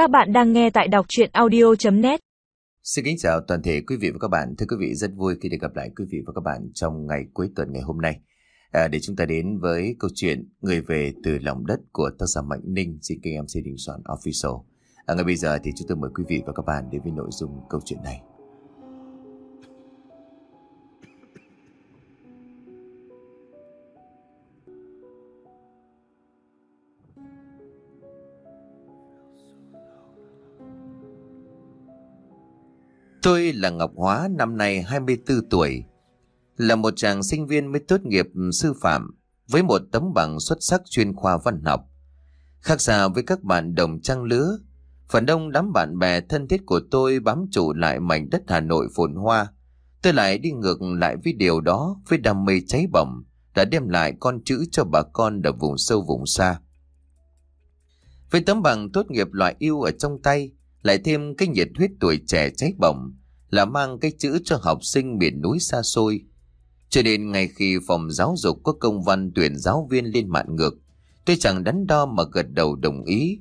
Các bạn đang nghe tại đọc chuyện audio.net Xin kính chào toàn thể quý vị và các bạn. Thưa quý vị, rất vui khi được gặp lại quý vị và các bạn trong ngày cuối tuần ngày hôm nay. À, để chúng ta đến với câu chuyện Người về từ lòng đất của tác giả Mạnh Ninh trên kênh MC Đình Soạn Official. À, ngay bây giờ thì chúng tôi mời quý vị và các bạn đến với nội dung câu chuyện này. Tôi là Ngọc Hóa, năm nay 24 tuổi. Là một chàng sinh viên mới tốt nghiệp sư phạm với một tấm bằng xuất sắc chuyên khoa văn học. Khác xa với các bạn đồng trang lứa, phần đông đám bạn bè thân thiết của tôi bám trụ lại mảnh đất Hà Nội phồn hoa. Tôi lại đi ngược lại với điều đó với đam mê cháy bỏng đã đem lại con chữ cho bà con ở vùng sâu vùng xa. Với tấm bằng tốt nghiệp loại yêu ở trong tay, lại thêm cái nhiệt huyết tuổi trẻ cháy bỏng là mang cái chữ cho học sinh miền núi xa xôi. Cho đến ngày khi phòng giáo dục có công văn tuyển giáo viên lên mạng ngược, tôi chẳng đắn đo mà gật đầu đồng ý.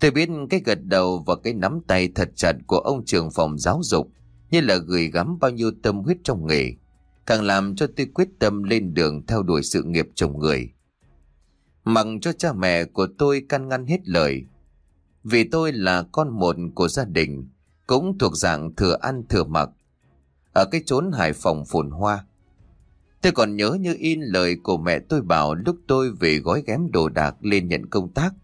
Tôi biết cái gật đầu và cái nắm tay thật chặt của ông trưởng phòng giáo dục như là gửi gắm bao nhiêu tâm huyết trong nghề, càng làm cho tôi quyết tâm lên đường theo đuổi sự nghiệp chồng người. Mặc cho cha mẹ của tôi can ngăn hết lời, vì tôi là con một của gia đình, cũng thuộc dạng thừa ăn thừa mặc. Ở cái chốn Hải Phòng phồn hoa. Tôi còn nhớ như in lời của mẹ tôi bảo lúc tôi về gói ghém đồ đạc lên nhận công tác.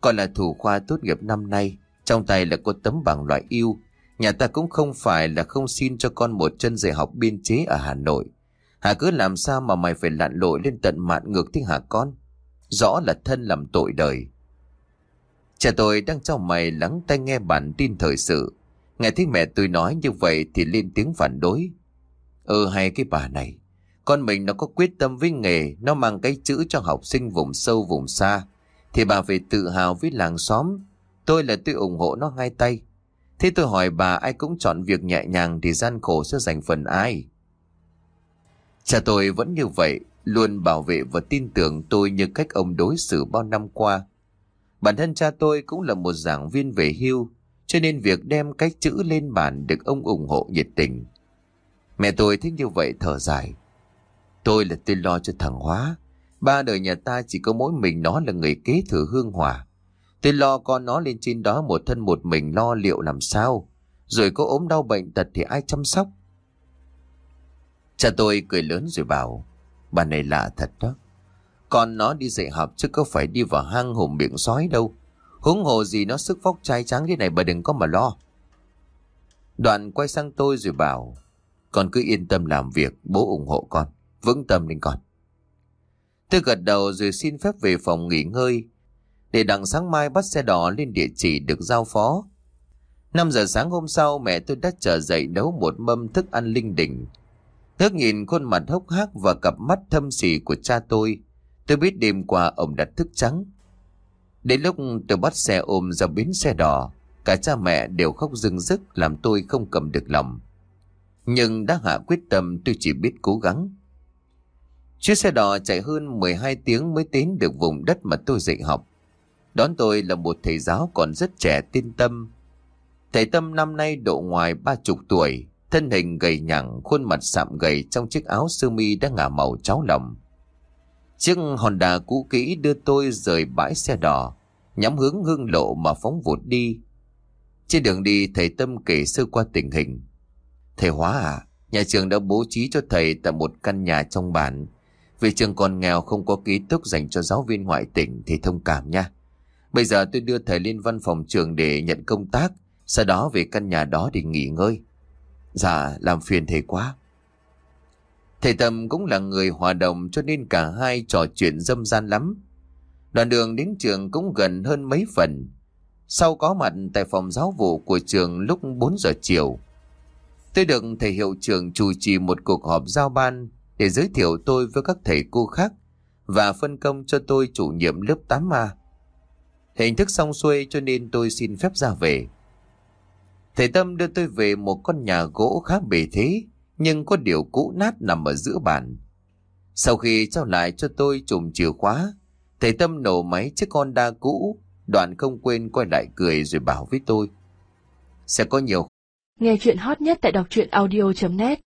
Còn là thủ khoa tốt nghiệp năm nay, trong tay là có tấm bằng loại yêu. Nhà ta cũng không phải là không xin cho con một chân dạy học biên chế ở Hà Nội. Hà cứ làm sao mà mày phải lặn lội lên tận mạn ngược thế hả con? Rõ là thân làm tội đời. Cha tôi đang cho mày lắng tai nghe bản tin thời sự. Nghe thấy mẹ tôi nói như vậy thì lên tiếng phản đối. Ừ hay cái bà này. Con mình nó có quyết tâm với nghề, nó mang cái chữ cho học sinh vùng sâu vùng xa. Thì bà phải tự hào với làng xóm. Tôi là tôi ủng hộ nó ngay tay. Thế tôi hỏi bà ai cũng chọn việc nhẹ nhàng thì gian khổ sẽ dành phần ai. Cha tôi vẫn như vậy, luôn bảo vệ và tin tưởng tôi như cách ông đối xử bao năm qua. Bản thân cha tôi cũng là một giảng viên về hưu, cho nên việc đem cách chữ lên bàn được ông ủng hộ nhiệt tình. Mẹ tôi thích như vậy thở dài. Tôi là tôi lo cho thằng Hóa. Ba đời nhà ta chỉ có mỗi mình nó là người kế thừa hương hỏa. Tôi lo con nó lên trên đó một thân một mình lo liệu làm sao. Rồi có ốm đau bệnh tật thì ai chăm sóc. Cha tôi cười lớn rồi bảo. Bà này lạ thật đó. Còn nó đi dạy học chứ có phải đi vào hang hùm miệng sói đâu. Huống hồ gì nó sức vóc trai trắng thế này bà đừng có mà lo. Đoàn quay sang tôi rồi bảo, con cứ yên tâm làm việc, bố ủng hộ con, vững tâm lên con. Tôi gật đầu rồi xin phép về phòng nghỉ ngơi, để đặng sáng mai bắt xe đỏ lên địa chỉ được giao phó. 5 giờ sáng hôm sau mẹ tôi đã trở dậy nấu một mâm thức ăn linh đình. thức nhìn khuôn mặt hốc hác và cặp mắt thâm sỉ của cha tôi, Tôi biết đêm qua ông đã thức trắng. Đến lúc tôi bắt xe ôm ra bến xe đỏ, cả cha mẹ đều khóc rưng rức làm tôi không cầm được lòng. Nhưng đã hạ quyết tâm tôi chỉ biết cố gắng. Chiếc xe đỏ chạy hơn 12 tiếng mới đến được vùng đất mà tôi dạy học. Đón tôi là một thầy giáo còn rất trẻ tin tâm. Thầy Tâm năm nay độ ngoài ba chục tuổi, thân hình gầy nhẳng, khuôn mặt sạm gầy trong chiếc áo sơ mi đã ngả màu cháo lòng. Chiếc Honda cũ kỹ đưa tôi rời bãi xe đỏ, nhắm hướng hương lộ mà phóng vụt đi. Trên đường đi thầy Tâm kể sơ qua tình hình. Thầy Hóa à, nhà trường đã bố trí cho thầy tại một căn nhà trong bản. Vì trường còn nghèo không có ký túc dành cho giáo viên ngoại tỉnh thì thông cảm nha. Bây giờ tôi đưa thầy lên văn phòng trường để nhận công tác, sau đó về căn nhà đó để nghỉ ngơi. Dạ, làm phiền thầy quá. Thầy Tâm cũng là người hòa đồng cho nên cả hai trò chuyện dâm gian lắm. Đoạn đường đến trường cũng gần hơn mấy phần. Sau có mặt tại phòng giáo vụ của trường lúc 4 giờ chiều. Tôi được thầy hiệu trưởng chủ trì một cuộc họp giao ban để giới thiệu tôi với các thầy cô khác và phân công cho tôi chủ nhiệm lớp 8A. Hình thức xong xuôi cho nên tôi xin phép ra về. Thầy Tâm đưa tôi về một con nhà gỗ khá bề thế nhưng có điều cũ nát nằm ở giữa bàn. Sau khi trao lại cho tôi chùm chìa khóa, thầy Tâm nổ máy chiếc con cũ, Đoạn không quên quay lại cười rồi bảo với tôi. Sẽ có nhiều Nghe chuyện hot nhất tại đọc truyện audio.net